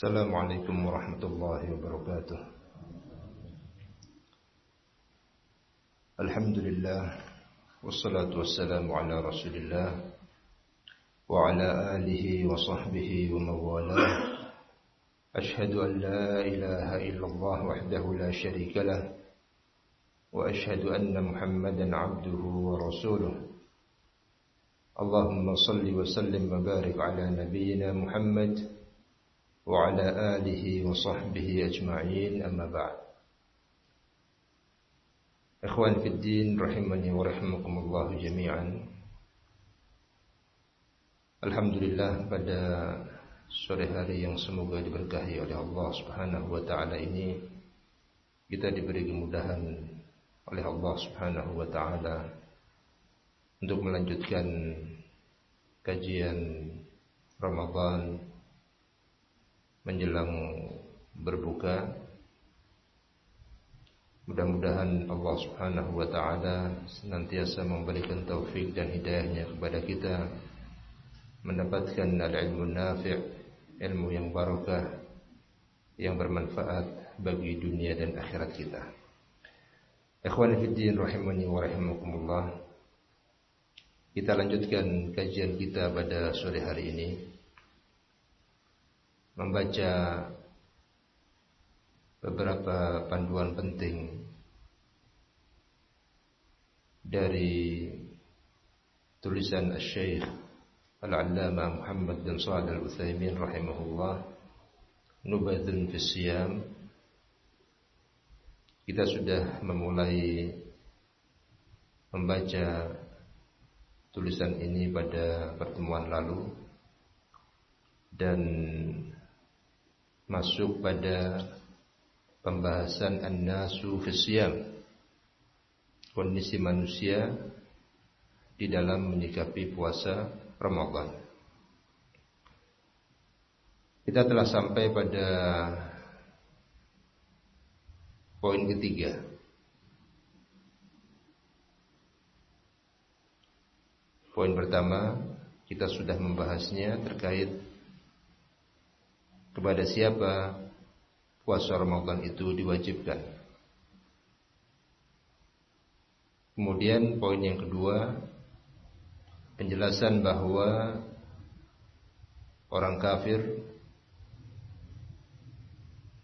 السلام عليكم ورحمة الله وبركاته الحمد لله والصلاة والسلام على رسول الله وعلى آله وصحبه ومن والاه أشهد أن لا إله إلا الله وحده لا شريك له وأشهد أن محمدا عبده ورسوله اللهم صل وسلم وبارك على نبينا محمد وعلى آله وصحبه أجمعين أما بعد إخوان في الدين رحمني ورحمكم الله جميعا Alhamdulillah pada sore hari yang semoga diberkahi oleh Allah Subhanahu wa taala ini kita diberi kemudahan oleh Allah Subhanahu wa taala untuk melanjutkan kajian Ramadan menjelang berbuka Mudah-mudahan Allah Subhanahu wa taala senantiasa memberikan taufik dan hidayahnya kepada kita mendapatkan al-ilmu nafi', ilmu yang barakah yang bermanfaat bagi dunia dan akhirat kita. Ikhwan fillah rahimani wa rahimakumullah. Kita lanjutkan kajian kita pada sore hari ini membaca beberapa panduan penting dari tulisan Syekh Al-Allamah Muhammad bin Shalih Al-Utsaimin rahimahullah Nubadun fi Siyam. Kita sudah memulai membaca tulisan ini pada pertemuan lalu dan masuk pada pembahasan an-nasu fisyam kondisi manusia di dalam menyikapi puasa Ramadan. Kita telah sampai pada poin ketiga. Poin pertama kita sudah membahasnya terkait kepada siapa puasa Ramadan itu diwajibkan. Kemudian poin yang kedua penjelasan bahwa orang kafir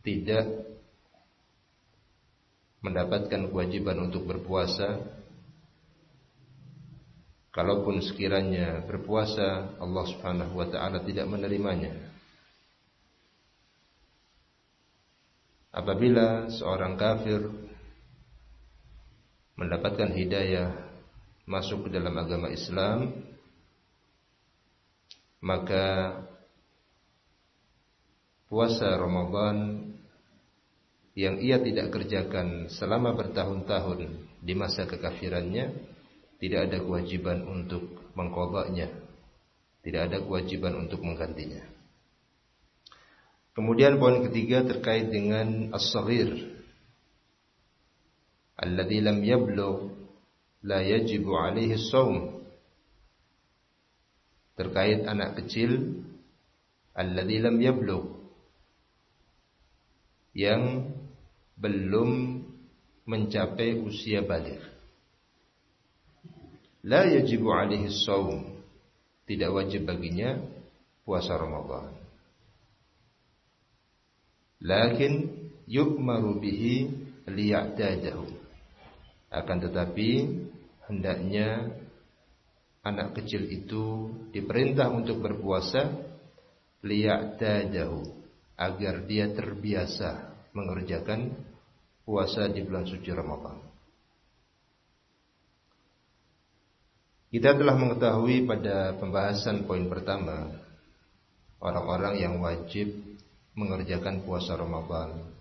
tidak mendapatkan kewajiban untuk berpuasa kalaupun sekiranya berpuasa Allah Subhanahu wa taala tidak menerimanya Apabila seorang kafir mendapatkan hidayah masuk ke dalam agama Islam, maka puasa Ramadan yang ia tidak kerjakan selama bertahun-tahun di masa kekafirannya tidak ada kewajiban untuk mengkodoknya tidak ada kewajiban untuk menggantinya Kemudian poin ketiga terkait dengan as-saghir. Alladhi lam yablugh la yajibu alaihi shaum. Terkait anak kecil alladhi lam yablugh yang belum mencapai usia balik. La yajibu alaihi shaum. Tidak wajib baginya puasa Ramadan. Lakin yukmaru bihi liya'tadahu. Akan tetapi hendaknya anak kecil itu diperintah untuk berpuasa liya'tadahu agar dia terbiasa mengerjakan puasa di bulan suci Ramadan. Kita telah mengetahui pada pembahasan poin pertama orang-orang yang wajib mengerjakan puasa Ramadan.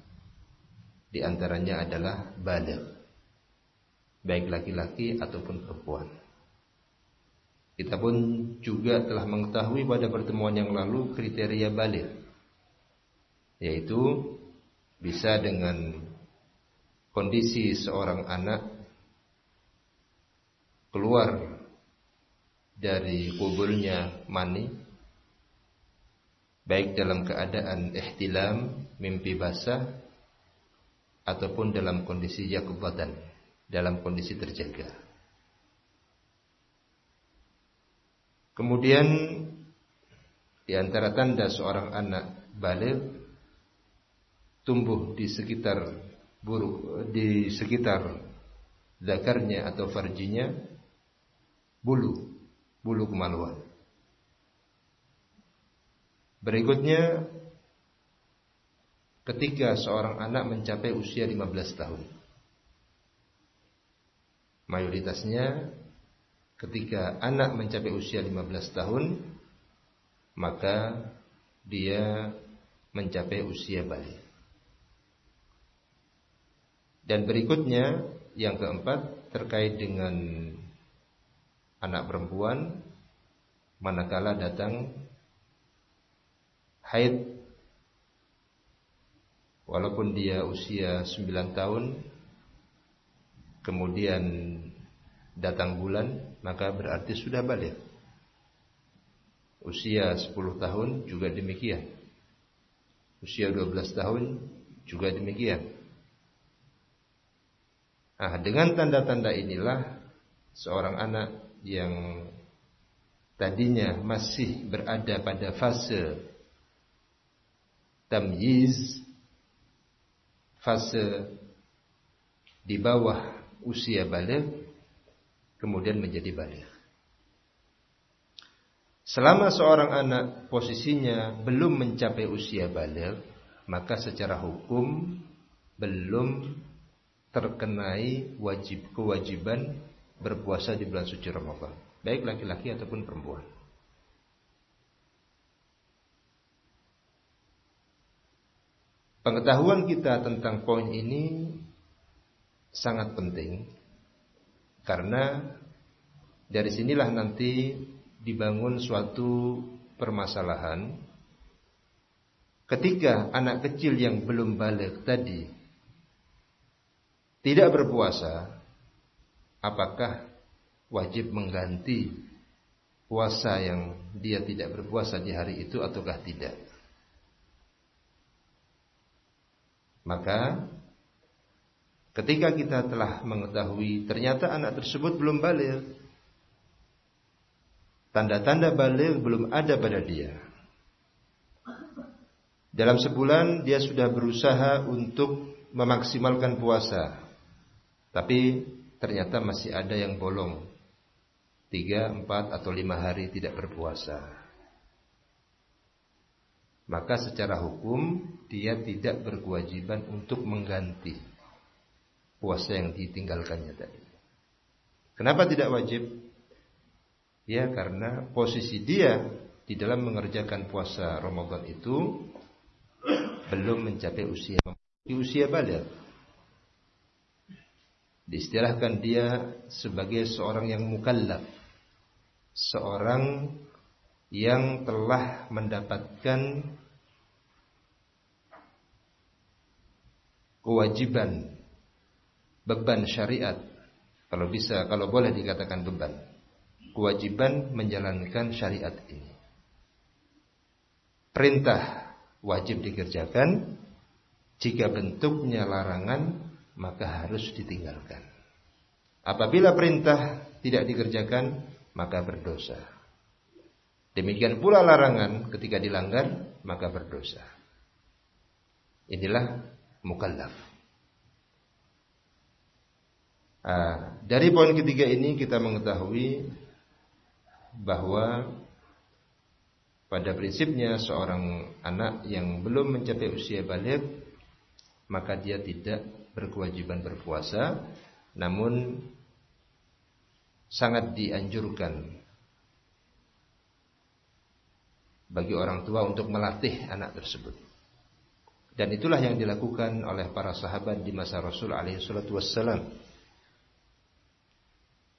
Di antaranya adalah balik. Baik laki-laki ataupun perempuan. Kita pun juga telah mengetahui pada pertemuan yang lalu kriteria balik. Yaitu bisa dengan kondisi seorang anak keluar dari kubulnya mani baik dalam keadaan ihtilam, mimpi basah ataupun dalam kondisi yakubatan, dalam kondisi terjaga. Kemudian di antara tanda seorang anak balik tumbuh di sekitar buruk di sekitar zakarnya atau farjinya bulu bulu kemaluan. Berikutnya ketika seorang anak mencapai usia 15 tahun. Mayoritasnya ketika anak mencapai usia 15 tahun maka dia mencapai usia balik. Dan berikutnya yang keempat terkait dengan anak perempuan manakala datang haid. Walaupun dia usia 9 tahun kemudian datang bulan maka berarti sudah balik. Usia 10 tahun juga demikian. Usia 12 tahun juga demikian. Nah dengan tanda-tanda inilah seorang anak yang tadinya masih berada pada fase tamyiz fase di bawah usia balik kemudian menjadi balik. Selama seorang anak posisinya belum mencapai usia balik, maka secara hukum belum terkenai wajib kewajiban berpuasa di bulan suci Ramadan, baik laki-laki ataupun perempuan. Pengetahuan kita tentang poin ini sangat penting karena dari sinilah nanti dibangun suatu permasalahan. Ketika anak kecil yang belum balik tadi tidak berpuasa apakah wajib mengganti puasa yang dia tidak berpuasa di hari itu ataukah tidak Maka ketika kita telah mengetahui ternyata anak tersebut belum balik, tanda-tanda balik belum ada pada dia. Dalam sebulan dia sudah berusaha untuk memaksimalkan puasa. Tapi ternyata masih ada yang bolong. Tiga, empat, atau lima hari tidak berpuasa maka secara hukum dia tidak berkewajiban untuk mengganti puasa yang ditinggalkannya tadi. Kenapa tidak wajib? Ya karena posisi dia di dalam mengerjakan puasa Ramadan itu belum mencapai usia di usia balik. Diistilahkan dia sebagai seorang yang mukallaf, seorang yang telah mendapatkan kewajiban beban syariat. Kalau bisa kalau boleh dikatakan beban. Kewajiban menjalankan syariat ini. Perintah wajib dikerjakan. Jika bentuknya larangan maka harus ditinggalkan. Apabila perintah tidak dikerjakan maka berdosa Demikian pula larangan ketika dilanggar maka berdosa. Inilah mukallaf. Nah, dari poin ketiga ini kita mengetahui bahwa pada prinsipnya seorang anak yang belum mencapai usia balik maka dia tidak berkewajiban berpuasa namun sangat dianjurkan bagi orang tua untuk melatih anak tersebut. Dan itulah yang dilakukan oleh para sahabat di masa Rasul alaihi salatu wassalam.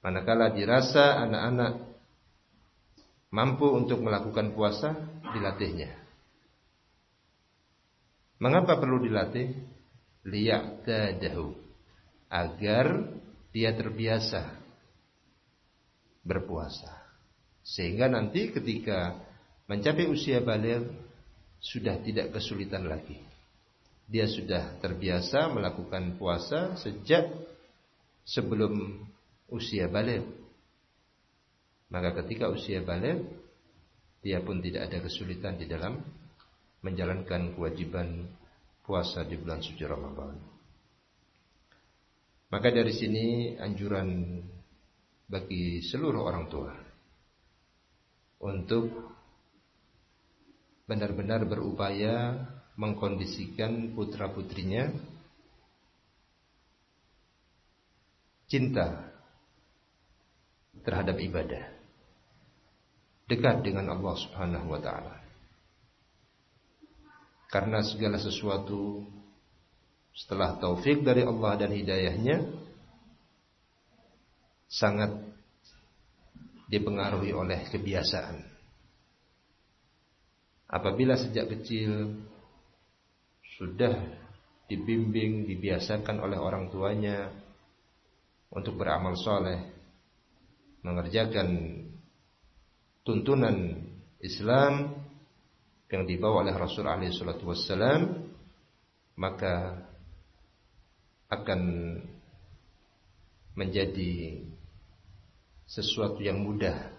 Manakala dirasa anak-anak mampu untuk melakukan puasa, dilatihnya. Mengapa perlu dilatih? Liya'tadahu. Agar dia terbiasa berpuasa. Sehingga nanti ketika mencapai usia balik sudah tidak kesulitan lagi. Dia sudah terbiasa melakukan puasa sejak sebelum usia balik. Maka ketika usia balik, dia pun tidak ada kesulitan di dalam menjalankan kewajiban puasa di bulan suci Ramadan. Maka dari sini anjuran bagi seluruh orang tua untuk benar-benar berupaya mengkondisikan putra-putrinya. Cinta terhadap ibadah. Dekat dengan Allah Subhanahu wa taala. Karena segala sesuatu setelah taufik dari Allah dan hidayahnya sangat dipengaruhi oleh kebiasaan Apabila sejak kecil sudah dibimbing, dibiasakan oleh orang tuanya untuk beramal soleh, mengerjakan tuntunan Islam yang dibawa oleh Rasul alaihi salatu maka akan menjadi sesuatu yang mudah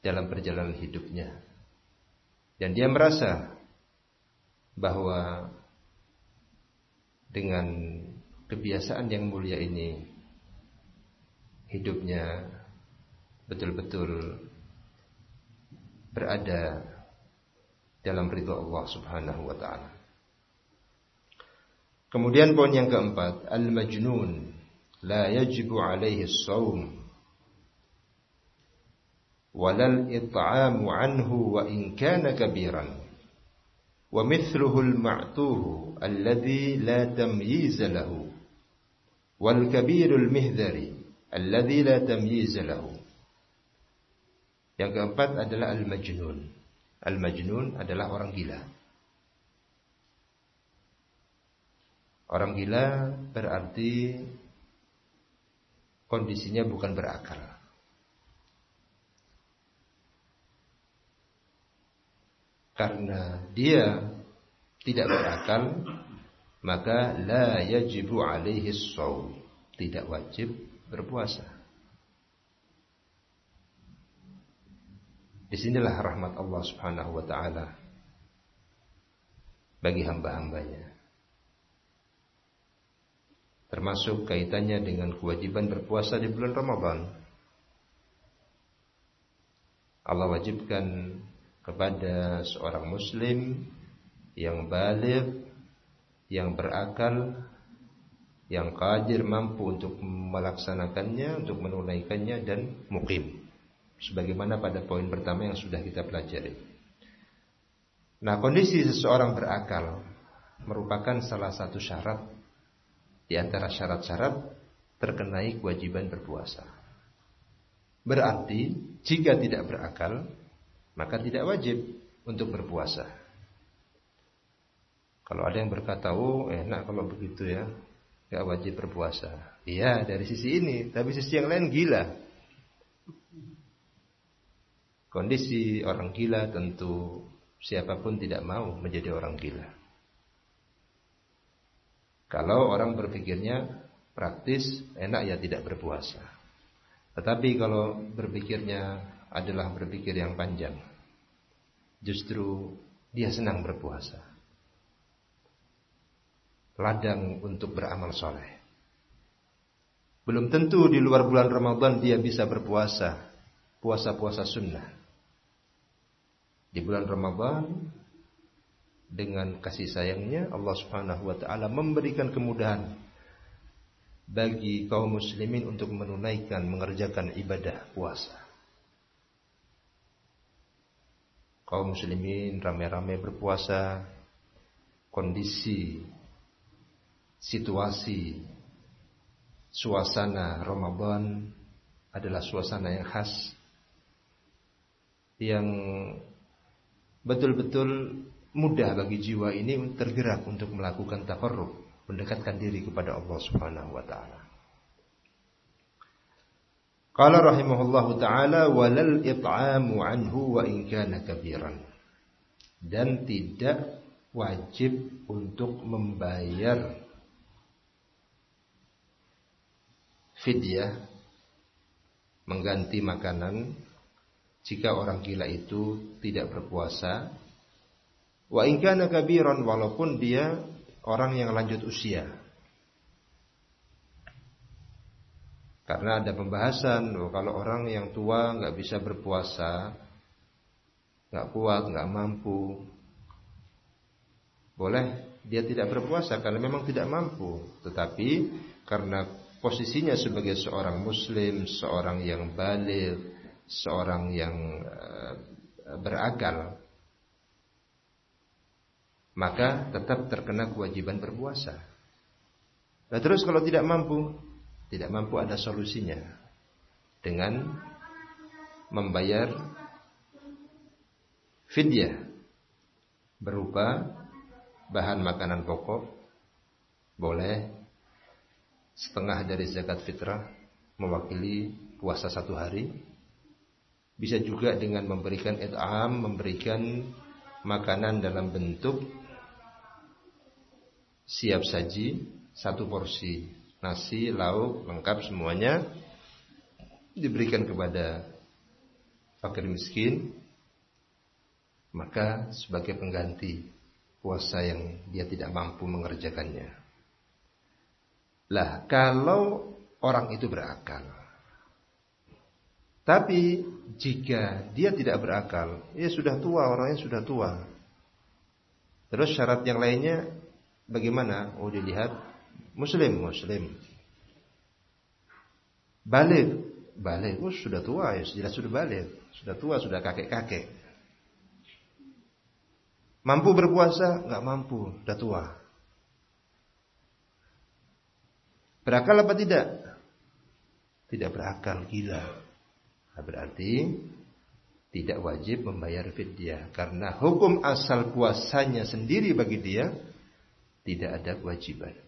dalam perjalanan hidupnya. Dan dia merasa bahwa dengan kebiasaan yang mulia ini hidupnya betul-betul berada dalam ridha Allah Subhanahu wa taala. Kemudian poin yang keempat, al-majnun la yajibu alaihi as-shaum walal it'amu anhu wa in kana kabiran. Wa mithluhu al-ma'tuhu alladhi la tamyiz lahu. Wal kabirul mihdari alladhi la yang keempat adalah al-majnun. Al-majnun adalah orang gila. Orang gila berarti kondisinya bukan berakal karena dia tidak berakal maka la yajibu alaihi shaum tidak wajib berpuasa. Di sinilah rahmat Allah subhanahu wa ta'ala Bagi hamba-hambanya. Termasuk kaitannya dengan kewajiban berpuasa di bulan Ramadan. Allah wajibkan kepada seorang muslim yang balik, yang berakal, yang kadir mampu untuk melaksanakannya, untuk menunaikannya dan mukim. Sebagaimana pada poin pertama yang sudah kita pelajari. Nah, kondisi seseorang berakal merupakan salah satu syarat di antara syarat-syarat terkenai kewajiban berpuasa. Berarti jika tidak berakal, maka tidak wajib untuk berpuasa. Kalau ada yang berkata, oh enak kalau begitu ya, gak wajib berpuasa. Iya dari sisi ini, tapi sisi yang lain gila. Kondisi orang gila tentu siapa pun tidak mau menjadi orang gila. Kalau orang berpikirnya praktis, enak ya tidak berpuasa. Tetapi kalau berpikirnya adalah berpikir yang panjang. Justru dia senang berpuasa. Ladang untuk beramal soleh. Belum tentu di luar bulan Ramadan dia bisa berpuasa. Puasa-puasa sunnah. Di bulan Ramadan dengan kasih sayangnya Allah Subhanahu wa taala memberikan kemudahan bagi kaum muslimin untuk menunaikan mengerjakan ibadah puasa. Kaum muslimin rame-rame berpuasa, kondisi, situasi, suasana Ramadan adalah suasana yang khas yang betul-betul mudah bagi jiwa ini tergerak untuk melakukan takarrub, mendekatkan diri kepada Allah Subhanahu wa taala. Qala rahimahullahu taala walal it'amu anhu wa in kana kabiran. dan tidak wajib untuk membayar fidyah mengganti makanan jika orang gila itu tidak berpuasa wa in kana kabiran walaupun dia orang yang lanjut usia karena ada pembahasan oh, kalau orang yang tua nggak bisa berpuasa nggak kuat nggak mampu boleh dia tidak berpuasa karena memang tidak mampu tetapi karena posisinya sebagai seorang muslim seorang yang balik seorang yang uh, berakal maka tetap terkena kewajiban berpuasa. Nah terus kalau tidak mampu, tidak mampu ada solusinya. Dengan membayar fidyah berupa bahan makanan pokok boleh setengah dari zakat fitrah mewakili puasa satu hari. Bisa juga dengan memberikan it'am, memberikan makanan dalam bentuk siap saji satu porsi nasi, lauk, lengkap semuanya diberikan kepada fakir miskin maka sebagai pengganti puasa yang dia tidak mampu mengerjakannya. Lah, kalau orang itu berakal, tapi jika dia tidak berakal, ya sudah tua, orangnya sudah tua. Terus syarat yang lainnya bagaimana? Oh dilihat muslim, muslim. Balik, balik. Oh sudah tua ya, jelas sudah balik. Sudah tua, sudah kakek-kakek. Mampu berpuasa? Nggak mampu, sudah tua. Berakal apa tidak? Tidak berakal, gila. Nah, berarti tidak wajib membayar fidyah karena hukum asal puasanya sendiri bagi dia tidak ada kewajiban.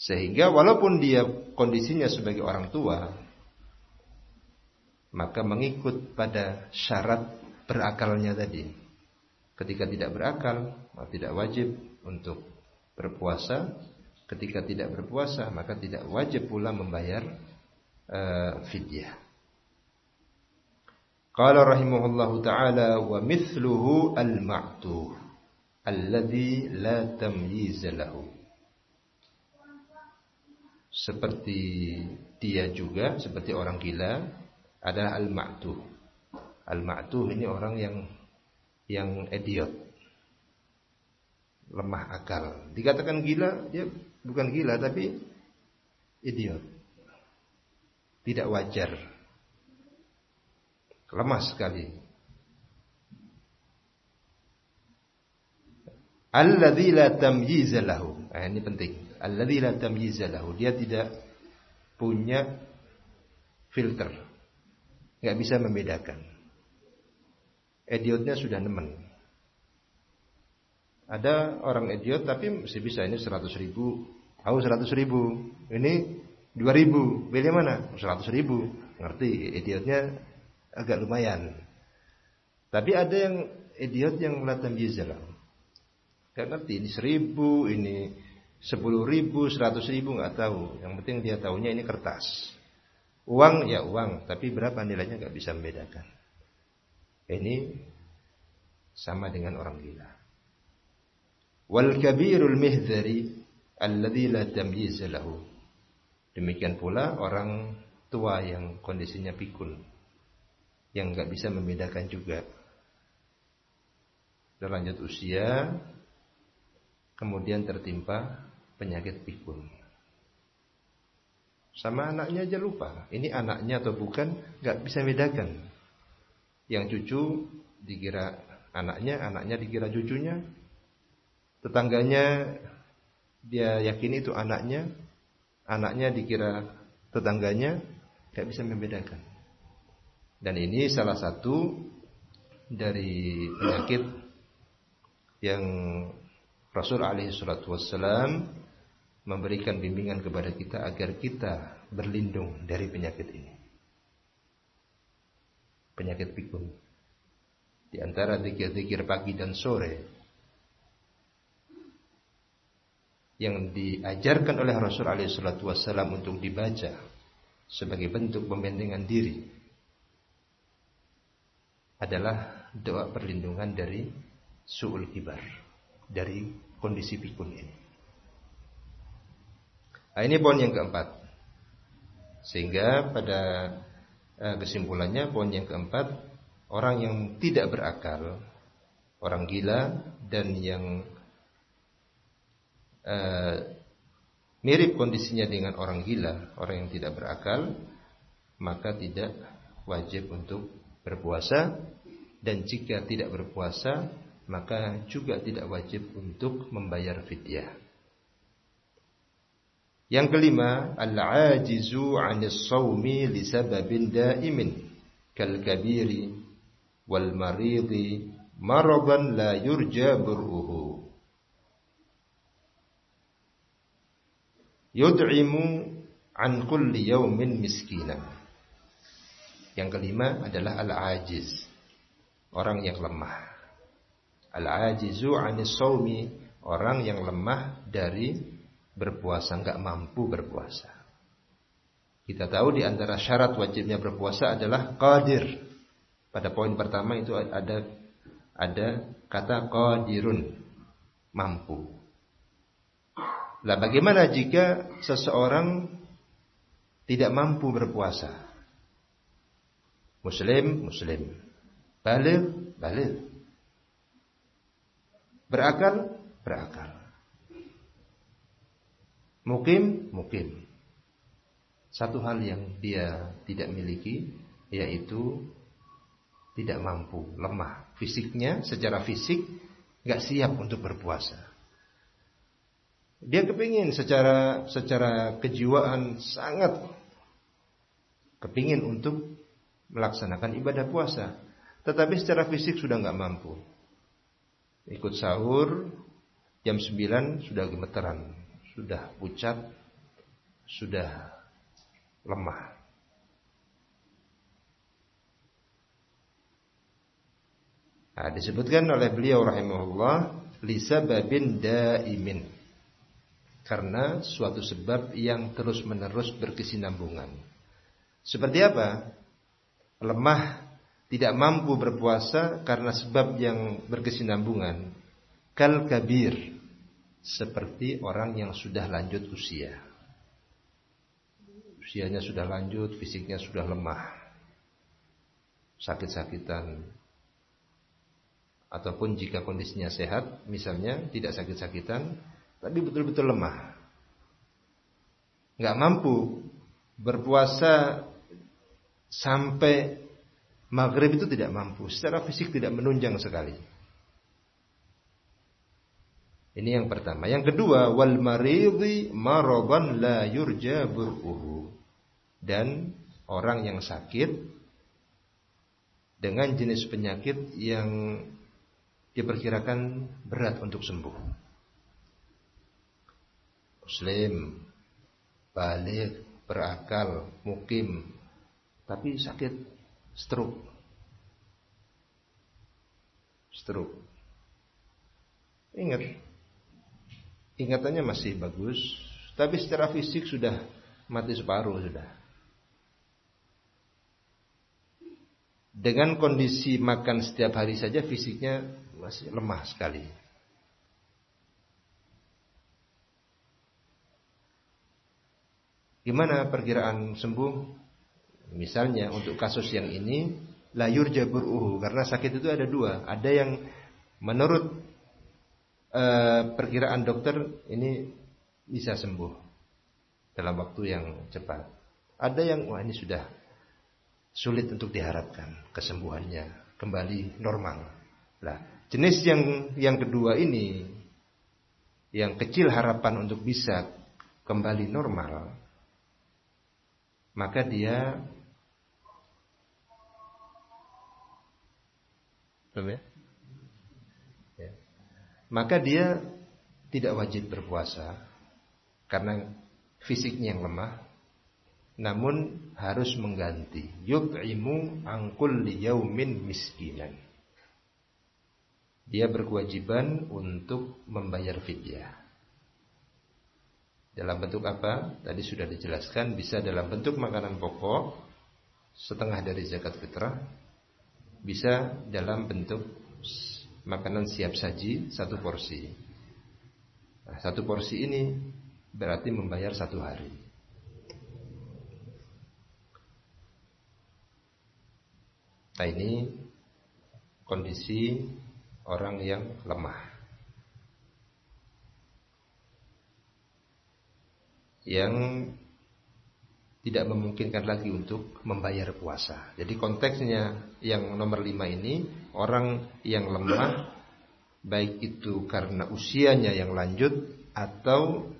Sehingga walaupun dia kondisinya sebagai orang tua maka mengikut pada syarat berakalnya tadi. Ketika tidak berakal, maka tidak wajib untuk berpuasa ketika tidak berpuasa maka tidak wajib pula membayar uh, fidyah. Qala rahimahullahu taala wa mithluhu al-ma'tuh alladhi la tamyiz lahu. Seperti dia juga seperti orang gila adalah al-ma'tuh. Al-ma'tuh ini orang yang yang idiot. Lemah akal. Dikatakan gila, dia Bukan gila tapi idiot. Tidak wajar. Lemah sekali. Alladzi la tamyiz lahu. Nah, ini penting. Alladzi la tamyiz lahu. Dia tidak punya filter. Enggak bisa membedakan. Idiotnya sudah nemen. Ada orang idiot tapi masih bisa ini 100 ribu. Aku 100 ribu. Ini 2000. Pilih mana? 100 ribu. Ngerti? Idiotnya agak lumayan. Tapi ada yang idiot yang melatan jizal. Gak ngerti. Ini 1000, ini 10 ribu, 100 ribu nggak tahu. Yang penting dia tahunya ini kertas. Uang ya uang, tapi berapa nilainya nggak bisa membedakan. Ini sama dengan orang gila wal kabirul mihdari alladzi la. Demikian pula orang tua yang kondisinya pikun yang nggak bisa membedakan juga. Berlanjut usia kemudian tertimpa penyakit pikun. Sama anaknya aja lupa, ini anaknya atau bukan nggak bisa bedakan. Yang cucu dikira anaknya, anaknya dikira cucunya, tetangganya dia yakin itu anaknya, anaknya dikira tetangganya, tidak bisa membedakan. Dan ini salah satu dari penyakit yang Rasul alaihi salatu memberikan bimbingan kepada kita agar kita berlindung dari penyakit ini. Penyakit pikun. Di antara zikir-zikir pagi dan sore yang diajarkan oleh Rasul Alaihissalatu Wassalam untuk dibaca sebagai bentuk pembentengan diri adalah doa perlindungan dari suul kibar dari kondisi pikun ini. Nah, ini poin yang keempat. Sehingga pada eh, kesimpulannya poin yang keempat orang yang tidak berakal, orang gila dan yang Eh, mirip kondisinya dengan orang gila, orang yang tidak berakal, maka tidak wajib untuk berpuasa dan jika tidak berpuasa maka juga tidak wajib untuk membayar fidyah. Yang kelima, al-ajizu 'anis shaumi li sababin da'imin kal kabiri wal maridi maradan la yurja bur'uhu. yud'imu an kulli yaumin miskina. Yang kelima adalah al-ajiz. Orang yang lemah. Al-ajizu anis sawmi. Orang yang lemah dari berpuasa. Enggak mampu berpuasa. Kita tahu di antara syarat wajibnya berpuasa adalah qadir. Pada poin pertama itu ada ada kata qadirun. Mampu. Lah bagaimana jika seseorang tidak mampu berpuasa? Muslim, muslim. Balik, balik. Berakal, berakal. Mukim, mukim. Satu hal yang dia tidak miliki yaitu tidak mampu, lemah. Fisiknya secara fisik nggak siap untuk berpuasa. Dia kepingin secara secara kejiwaan sangat kepingin untuk melaksanakan ibadah puasa. Tetapi secara fisik sudah nggak mampu. Ikut sahur jam 9 sudah gemeteran, sudah pucat, sudah lemah. Nah, disebutkan oleh beliau rahimahullah lisa babin daimin karena suatu sebab yang terus-menerus berkesinambungan. Seperti apa? Lemah, tidak mampu berpuasa karena sebab yang berkesinambungan. Kal kabir, seperti orang yang sudah lanjut usia. Usianya sudah lanjut, fisiknya sudah lemah. Sakit-sakitan. Ataupun jika kondisinya sehat, misalnya tidak sakit-sakitan, tapi betul-betul lemah. Nggak mampu berpuasa sampai maghrib itu tidak mampu. Secara fisik tidak menunjang sekali. Ini yang pertama. Yang kedua, wal maridhi maradan la yurja bur'uhu. Dan orang yang sakit dengan jenis penyakit yang diperkirakan berat untuk sembuh muslim, balik, berakal, mukim, tapi sakit stroke. Stroke. Ingat, ingatannya masih bagus, tapi secara fisik sudah mati separuh sudah. Dengan kondisi makan setiap hari saja fisiknya masih lemah sekali. Gimana perkiraan sembuh? Misalnya untuk kasus yang ini layur jabur uhu karena sakit itu ada dua. Ada yang menurut uh, perkiraan dokter ini bisa sembuh dalam waktu yang cepat. Ada yang wah ini sudah sulit untuk diharapkan kesembuhannya kembali normal. Lah, jenis yang yang kedua ini yang kecil harapan untuk bisa kembali normal maka dia ya? ya. Maka dia tidak wajib berpuasa karena fisiknya yang lemah namun harus mengganti yut'imu angkul yaumin miskinan dia berkewajiban untuk membayar fidyah. Dalam bentuk apa? Tadi sudah dijelaskan bisa dalam bentuk makanan pokok setengah dari zakat fitrah, bisa dalam bentuk makanan siap saji satu porsi. Nah, satu porsi ini berarti membayar satu hari. Nah ini kondisi orang yang lemah. Yang tidak memungkinkan lagi untuk membayar puasa. Jadi konteksnya yang nomor lima ini orang yang lemah baik itu karena usianya yang lanjut atau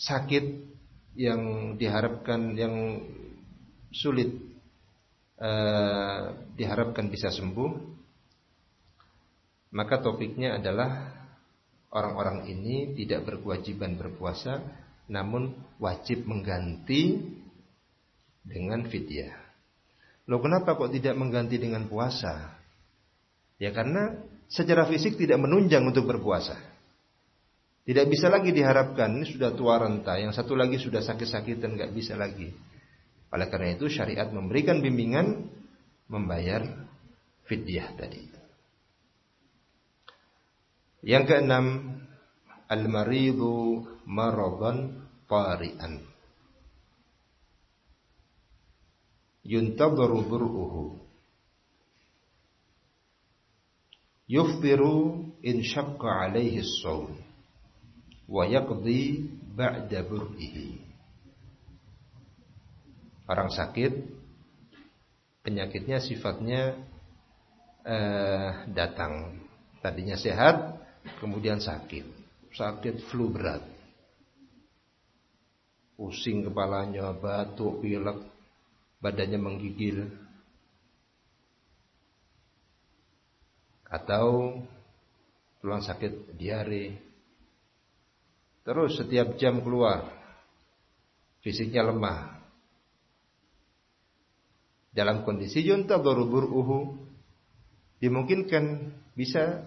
sakit yang diharapkan yang sulit Eh, diharapkan bisa sembuh, maka topiknya adalah orang-orang ini tidak berkewajiban berpuasa, namun wajib mengganti dengan fidyah. Loh kenapa kok tidak mengganti dengan puasa? Ya karena secara fisik tidak menunjang untuk berpuasa. Tidak bisa lagi diharapkan, ini sudah tua renta, yang satu lagi sudah sakit-sakitan, nggak bisa lagi. Oleh karena itu syariat memberikan bimbingan membayar fidyah tadi. Yang keenam, al-maridu maradan tari'an. Yuntadharu bur'uhu. Yuftiru in syaqqa alaihi as-sawm wa yaqdi ba'da bur'ihi orang sakit penyakitnya sifatnya eh, datang tadinya sehat kemudian sakit sakit flu berat. Pusing kepalanya batuk pilek badannya menggigil. Atau tulang sakit diare. Terus setiap jam keluar fisiknya lemah. Dalam kondisi junta barubur uhu dimungkinkan bisa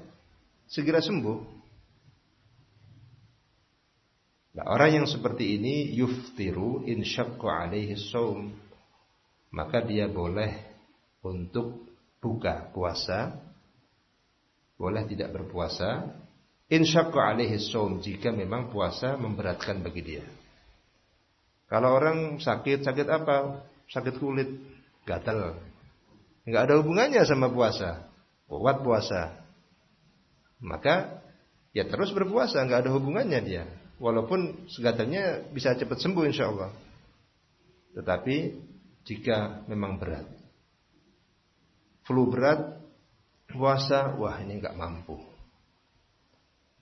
segera sembuh. Nah, orang yang seperti ini yuftiru in syaqqa alaihi saum maka dia boleh untuk buka puasa boleh tidak berpuasa in syaqqa alaihi saum jika memang puasa memberatkan bagi dia. Kalau orang sakit, sakit apa? Sakit kulit, gatal. Enggak ada hubungannya sama puasa. Kuat puasa. Maka ya terus berpuasa, enggak ada hubungannya dia. Walaupun segatalnya bisa cepat sembuh insya Allah. Tetapi jika memang berat. Flu berat, puasa, wah ini enggak mampu.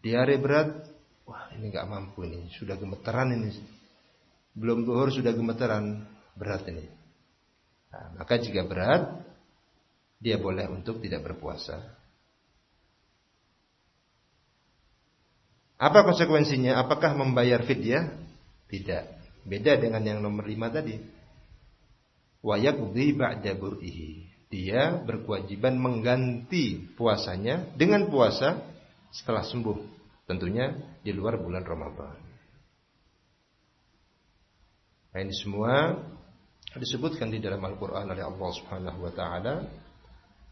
Diare berat, wah ini enggak mampu ini. Sudah gemeteran ini. Belum duhur sudah gemeteran, berat ini. Nah, maka jika berat, dia boleh untuk tidak berpuasa. Apa konsekuensinya? Apakah membayar fidyah? Tidak. Beda dengan yang nomor lima tadi. Wayakudhi ba'da bur'ihi. Dia berkewajiban mengganti puasanya dengan puasa setelah sembuh. Tentunya di luar bulan Ramadan. Nah ini semua disebutkan di dalam Al-Qur'an oleh Allah Subhanahu wa taala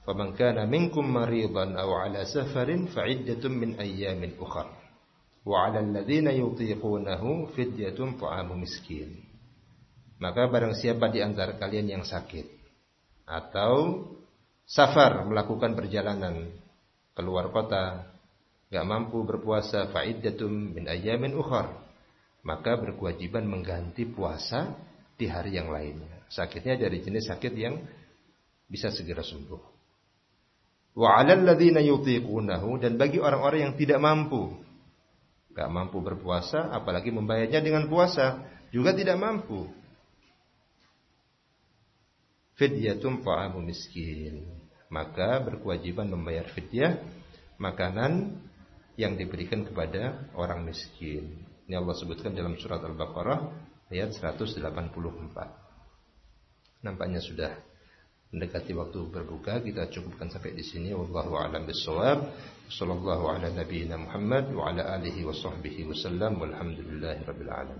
faman kana minkum maridan aw ala safarin fa'iddatun min ayyamin ukhra wa 'ala alladhina yutiqunahu fidyatun ta'amu miskin maka barang siapa di antara kalian yang sakit atau safar melakukan perjalanan keluar kota gak mampu berpuasa fa'iddatun min ayyamin ukhra maka berkewajiban mengganti puasa di hari yang lainnya. Sakitnya dari jenis sakit yang bisa segera sembuh. Wa 'alal ladzina yutiqunahu dan bagi orang-orang yang tidak mampu gak mampu berpuasa apalagi membayarnya dengan puasa juga tidak mampu. Fidyatun ta'amu miskin. Maka berkewajiban membayar fidyah makanan yang diberikan kepada orang miskin. Ini Allah sebutkan dalam surat Al-Baqarah ayat 184. Nampaknya sudah mendekati waktu berbuka kita cukupkan sampai di sini. Wallahu a'lam bissawab. Sallallahu ala nabiyyina Muhammad wa ala alihi wa sahbihi wasallam walhamdulillahirabbil alamin